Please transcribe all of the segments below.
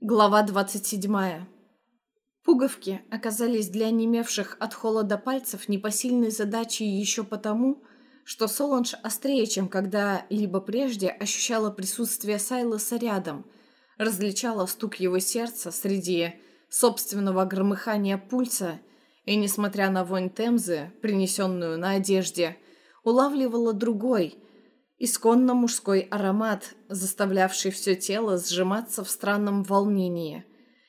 Глава 27. Пуговки оказались для онемевших от холода пальцев непосильной задачей еще потому, что Соланж острее, чем когда-либо прежде, ощущала присутствие Сайлоса рядом, различала стук его сердца среди собственного громыхания пульса и, несмотря на вонь темзы, принесенную на одежде, улавливала другой – Исконно мужской аромат, заставлявший все тело сжиматься в странном волнении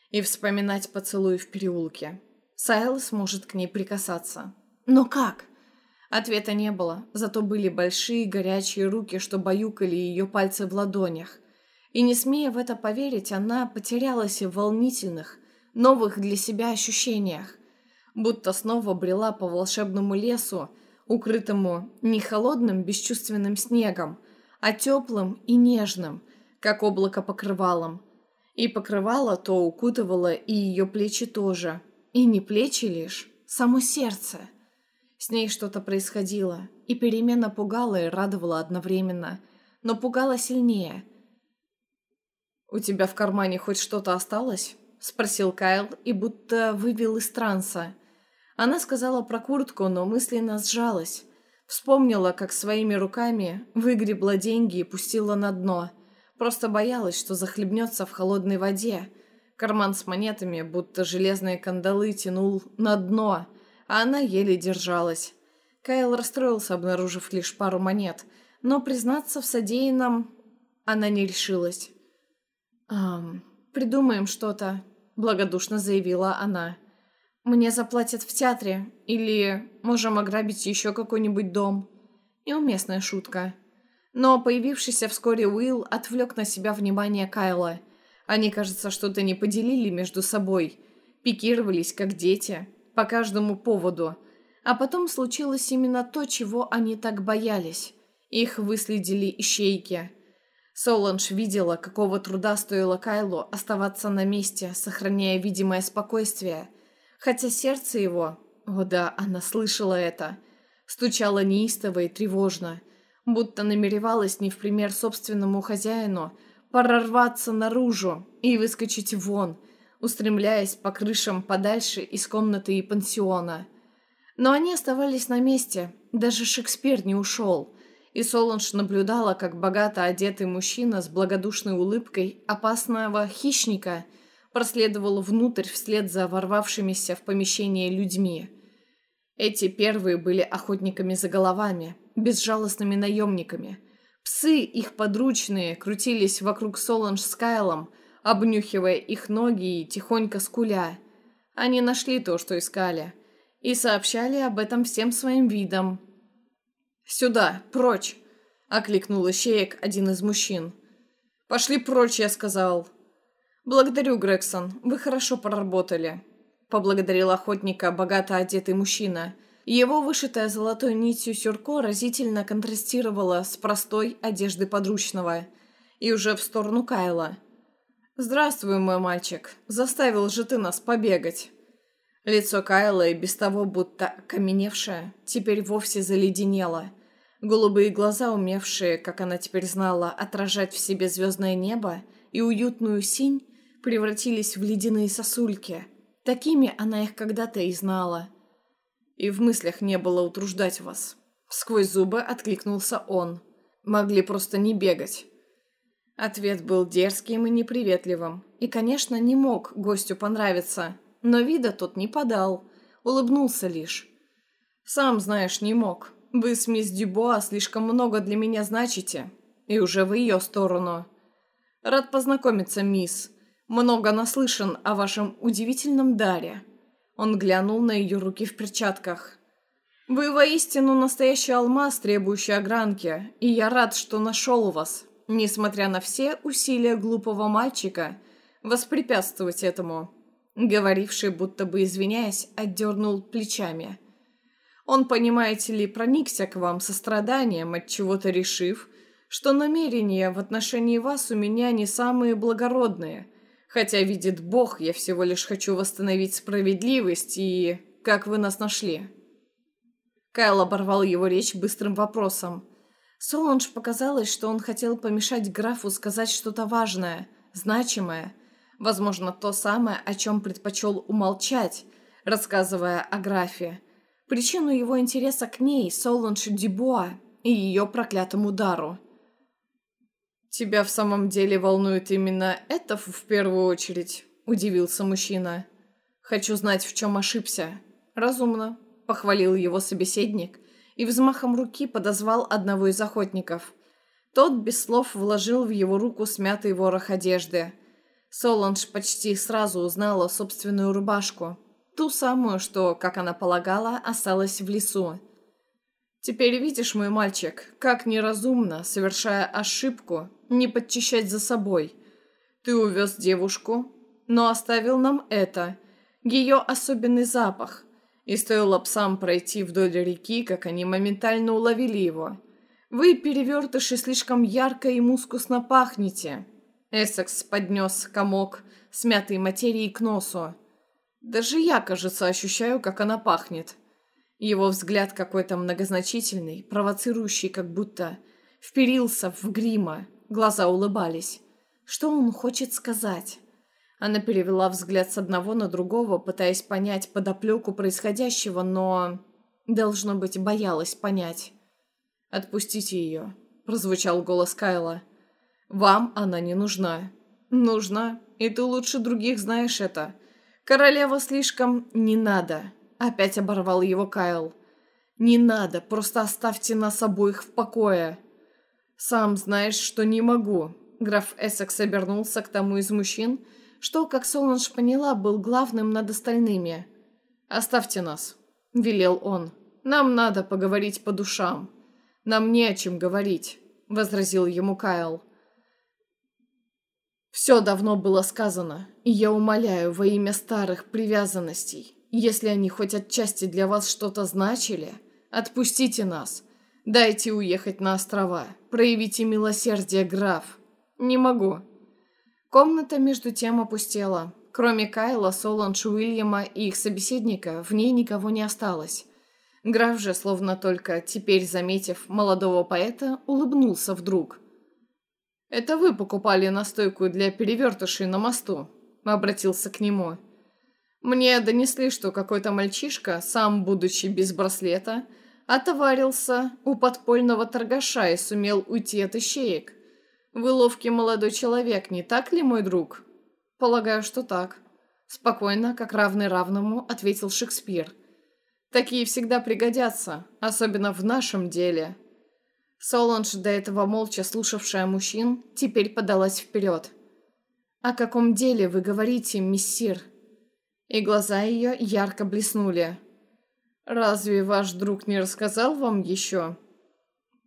и вспоминать поцелуй в переулке. Сайлос может к ней прикасаться. Но как? Ответа не было, зато были большие горячие руки, что баюкали ее пальцы в ладонях. И не смея в это поверить, она потерялась в волнительных, новых для себя ощущениях. Будто снова брела по волшебному лесу, укрытому не холодным бесчувственным снегом, а теплым и нежным, как облако покрывалом. И покрывало то укутывало и ее плечи тоже. И не плечи лишь, само сердце. С ней что-то происходило, и перемена пугала и радовала одновременно, но пугала сильнее. «У тебя в кармане хоть что-то осталось?» — спросил Кайл и будто вывел из транса. Она сказала про куртку, но мысленно сжалась. Вспомнила, как своими руками выгребла деньги и пустила на дно. Просто боялась, что захлебнется в холодной воде. Карман с монетами, будто железные кандалы, тянул на дно, а она еле держалась. Кайл расстроился, обнаружив лишь пару монет, но признаться в содеянном она не решилась. «Эм, придумаем что-то», — благодушно заявила она. Мне заплатят в театре, или можем ограбить еще какой-нибудь дом. Неуместная шутка. Но появившийся вскоре Уилл отвлек на себя внимание Кайла. Они, кажется, что-то не поделили между собой. Пикировались, как дети, по каждому поводу. А потом случилось именно то, чего они так боялись. Их выследили ищейки. Соланж видела, какого труда стоило Кайлу оставаться на месте, сохраняя видимое спокойствие – хотя сердце его, о да, она слышала это, стучало неистово и тревожно, будто намеревалась не в пример собственному хозяину прорваться наружу и выскочить вон, устремляясь по крышам подальше из комнаты и пансиона. Но они оставались на месте, даже Шекспир не ушел, и Соланж наблюдала, как богато одетый мужчина с благодушной улыбкой опасного хищника – проследовал внутрь вслед за ворвавшимися в помещение людьми. Эти первые были охотниками за головами, безжалостными наемниками. Псы, их подручные, крутились вокруг Соланж с Кайлом, обнюхивая их ноги и тихонько скуля. Они нашли то, что искали, и сообщали об этом всем своим видом. «Сюда, прочь!» — окликнул ищеек один из мужчин. «Пошли прочь», — я сказал. «Благодарю, Грегсон. Вы хорошо поработали», — поблагодарил охотника богато одетый мужчина. Его вышитая золотой нитью сюрко разительно контрастировало с простой одеждой подручного. И уже в сторону Кайла. «Здравствуй, мой мальчик. Заставил же ты нас побегать». Лицо Кайла, и без того будто окаменевшее, теперь вовсе заледенело. Голубые глаза, умевшие, как она теперь знала, отражать в себе звездное небо и уютную синь, превратились в ледяные сосульки. Такими она их когда-то и знала. И в мыслях не было утруждать вас. Сквозь зубы откликнулся он. Могли просто не бегать. Ответ был дерзким и неприветливым. И, конечно, не мог гостю понравиться. Но вида тот не подал. Улыбнулся лишь. «Сам знаешь, не мог. Вы с мисс Дюбуа слишком много для меня значите. И уже в ее сторону. Рад познакомиться, мисс. Много наслышан о вашем удивительном даре». Он глянул на ее руки в перчатках. «Вы воистину настоящий алмаз, требующий огранки, и я рад, что нашел вас, несмотря на все усилия глупого мальчика воспрепятствовать этому». Говоривший, будто бы извиняясь, отдернул плечами. Он, понимаете ли, проникся к вам состраданием, от чего-то решив, что намерения в отношении вас у меня не самые благородные – Хотя, видит Бог, я всего лишь хочу восстановить справедливость и... Как вы нас нашли?» Кайл оборвал его речь быстрым вопросом. Соланж показалось, что он хотел помешать графу сказать что-то важное, значимое. Возможно, то самое, о чем предпочел умолчать, рассказывая о графе. Причину его интереса к ней, Соланж Дюбуа, и ее проклятому дару. «Тебя в самом деле волнует именно это в первую очередь?» – удивился мужчина. «Хочу знать, в чем ошибся». «Разумно», – похвалил его собеседник и взмахом руки подозвал одного из охотников. Тот без слов вложил в его руку смятый ворох одежды. Соланж почти сразу узнала собственную рубашку. Ту самую, что, как она полагала, осталась в лесу. «Теперь видишь, мой мальчик, как неразумно, совершая ошибку, не подчищать за собой. Ты увез девушку, но оставил нам это, ее особенный запах. И стоило псам пройти вдоль реки, как они моментально уловили его. Вы, перевертыши, слишком ярко и мускусно пахнете». Эссекс поднес комок смятой материи к носу. «Даже я, кажется, ощущаю, как она пахнет». Его взгляд какой-то многозначительный, провоцирующий, как будто вперился в грима. Глаза улыбались. Что он хочет сказать? Она перевела взгляд с одного на другого, пытаясь понять подоплеку происходящего, но, должно быть, боялась понять. «Отпустите ее», — прозвучал голос Кайла. «Вам она не нужна». «Нужна, и ты лучше других знаешь это. Королева слишком не надо», — опять оборвал его Кайл. «Не надо, просто оставьте нас обоих в покое». «Сам знаешь, что не могу». Граф Эссекс обернулся к тому из мужчин, что, как Соланж поняла, был главным над остальными. «Оставьте нас», — велел он. «Нам надо поговорить по душам». «Нам не о чем говорить», — возразил ему Кайл. «Все давно было сказано, и я умоляю во имя старых привязанностей, если они хоть отчасти для вас что-то значили, отпустите нас». Дайте уехать на острова. Проявите милосердие, граф. Не могу. Комната между тем опустела. Кроме Кайла, Соланж, Уильяма и их собеседника, в ней никого не осталось. Граф же, словно только теперь заметив молодого поэта, улыбнулся вдруг. «Это вы покупали настойку для перевертышей на мосту?» — обратился к нему. «Мне донесли, что какой-то мальчишка, сам будучи без браслета, — отоварился у подпольного торгаша и сумел уйти от ищеек. Вы ловкий молодой человек, не так ли, мой друг? Полагаю, что так. Спокойно, как равный равному, ответил Шекспир. Такие всегда пригодятся, особенно в нашем деле. Соланж, до этого молча слушавшая мужчин, теперь подалась вперед. «О каком деле вы говорите, миссир?» И глаза ее ярко блеснули. «Разве ваш друг не рассказал вам еще?»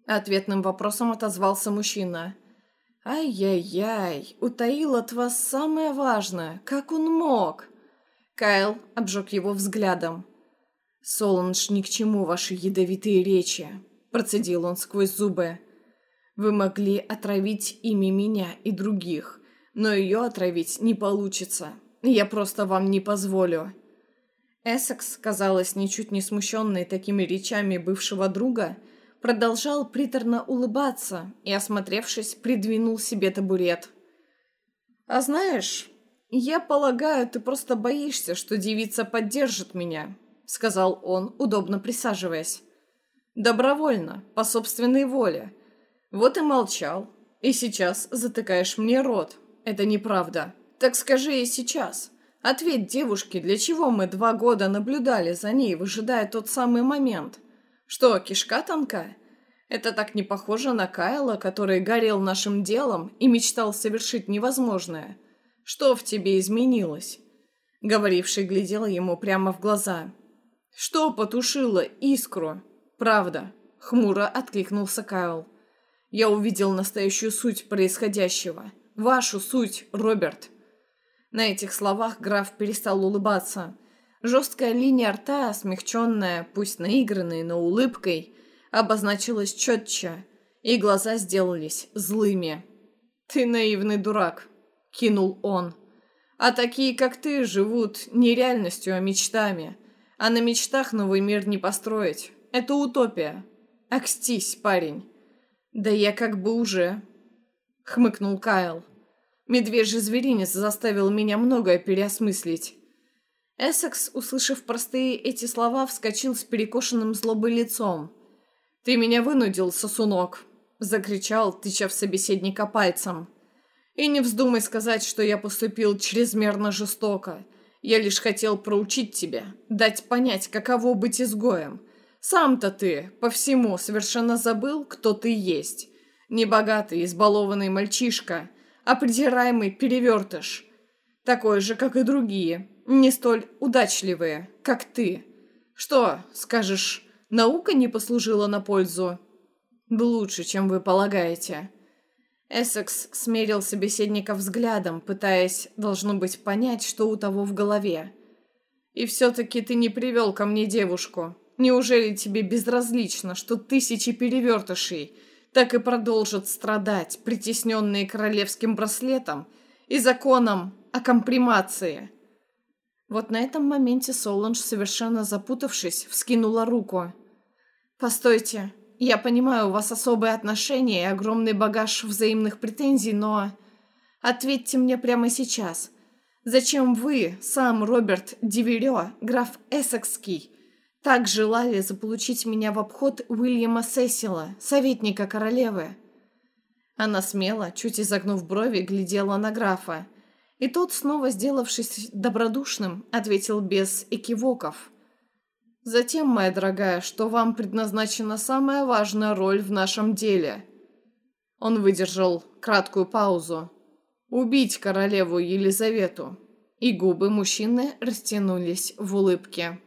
Ответным вопросом отозвался мужчина. «Ай-яй-яй, утаил от вас самое важное. Как он мог?» Кайл обжег его взглядом. «Соланж, ни к чему ваши ядовитые речи», — процедил он сквозь зубы. «Вы могли отравить ими меня и других, но ее отравить не получится. Я просто вам не позволю. Эссекс, казалось, ничуть не смущенный такими речами бывшего друга, продолжал приторно улыбаться и, осмотревшись, придвинул себе табурет. «А знаешь, я полагаю, ты просто боишься, что девица поддержит меня», — сказал он, удобно присаживаясь. «Добровольно, по собственной воле. Вот и молчал. И сейчас затыкаешь мне рот. Это неправда. Так скажи и сейчас. Ответь девушке, для чего мы два года наблюдали за ней, выжидая тот самый момент. Что, кишка тонка? Это так не похоже на Кайла, который горел нашим делом и мечтал совершить невозможное. Что в тебе изменилось?» Говоривший глядел ему прямо в глаза. «Что потушило искру?» «Правда», — хмуро откликнулся Кайл. «Я увидел настоящую суть происходящего. Вашу суть, Роберт. На этих словах граф перестал улыбаться. Жесткая линия рта, смягченная, пусть наигранной, но улыбкой, обозначилась четче, и глаза сделались злыми. «Ты наивный дурак», — кинул он. «А такие, как ты, живут не реальностью, а мечтами. А на мечтах новый мир не построить. Это утопия. Акстись, парень». «Да я как бы уже», — хмыкнул Кайл. Медвежий зверинец заставил меня многое переосмыслить. Эссекс, услышав простые эти слова, вскочил с перекошенным злобой лицом. «Ты меня вынудил, сосунок!» — закричал, тыча в собеседника пальцем. «И не вздумай сказать, что я поступил чрезмерно жестоко. Я лишь хотел проучить тебя, дать понять, каково быть изгоем. Сам-то ты по всему совершенно забыл, кто ты есть. Небогатый, избалованный мальчишка, а придираемый перевертыш. Такой же, как и другие, не столь удачливые, как ты. Что, скажешь, наука не послужила на пользу? Лучше, чем вы полагаете. Эссекс смерил собеседника взглядом, пытаясь, должно быть, понять, что у того в голове. «И все-таки ты не привел ко мне девушку. Неужели тебе безразлично, что тысячи перевертышей так и продолжат страдать, притесненные королевским браслетом и законом о компримации?» Вот на этом моменте Соланж, совершенно запутавшись, вскинула руку. «Постойте, я понимаю, у вас особые отношения и огромный багаж взаимных претензий, но... Ответьте мне прямо сейчас. Зачем вы, сам Роберт Диверё, граф Эссекский, так желали заполучить меня в обход Уильяма Сесила, советника королевы?» Она смело, чуть изогнув брови, глядела на графа. И тот, снова сделавшись добродушным, ответил без экивоков. Затем, моя дорогая, что вам предназначена самая важная роль в нашем деле. Он выдержал краткую паузу. Убить королеву Елизавету. И губы мужчины растянулись в улыбке.